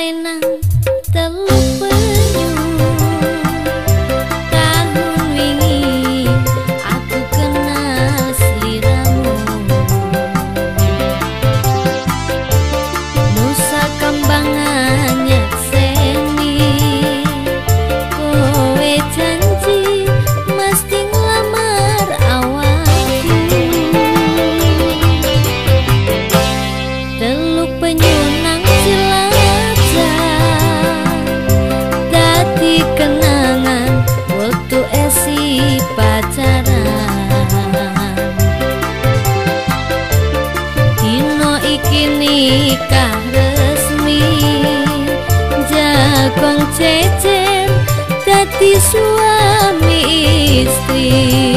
lên nắng từ lúc nikah resmi? Jagung cecer dadi suami istri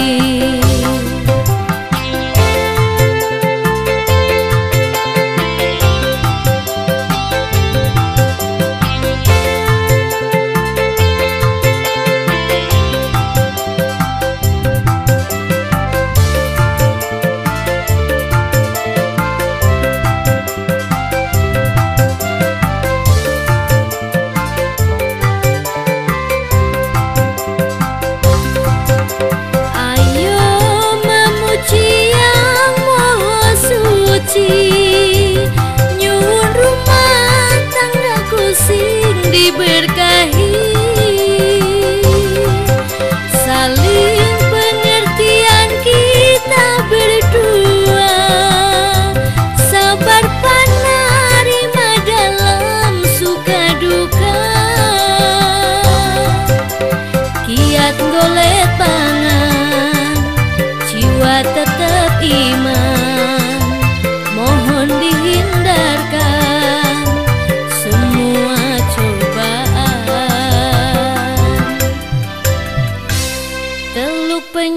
libertad.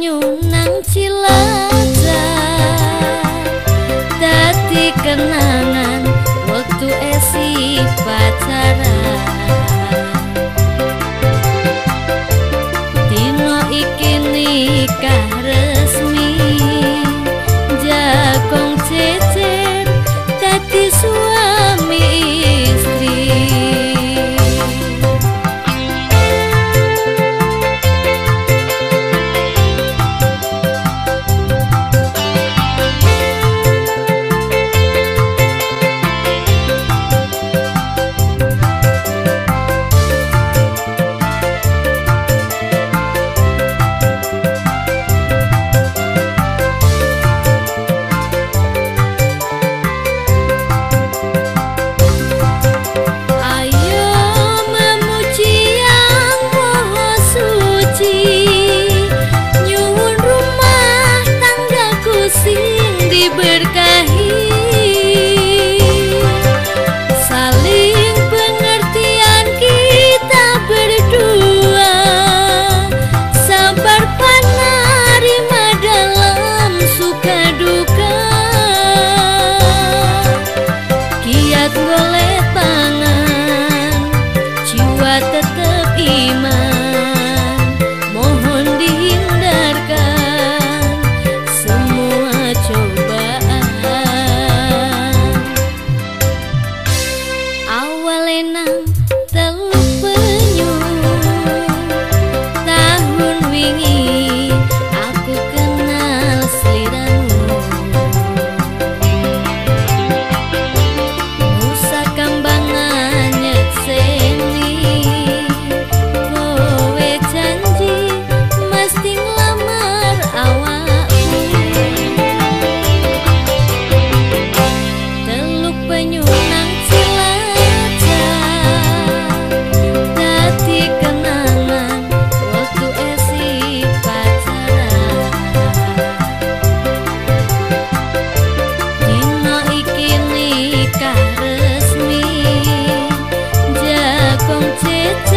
Penyunang cilacap it's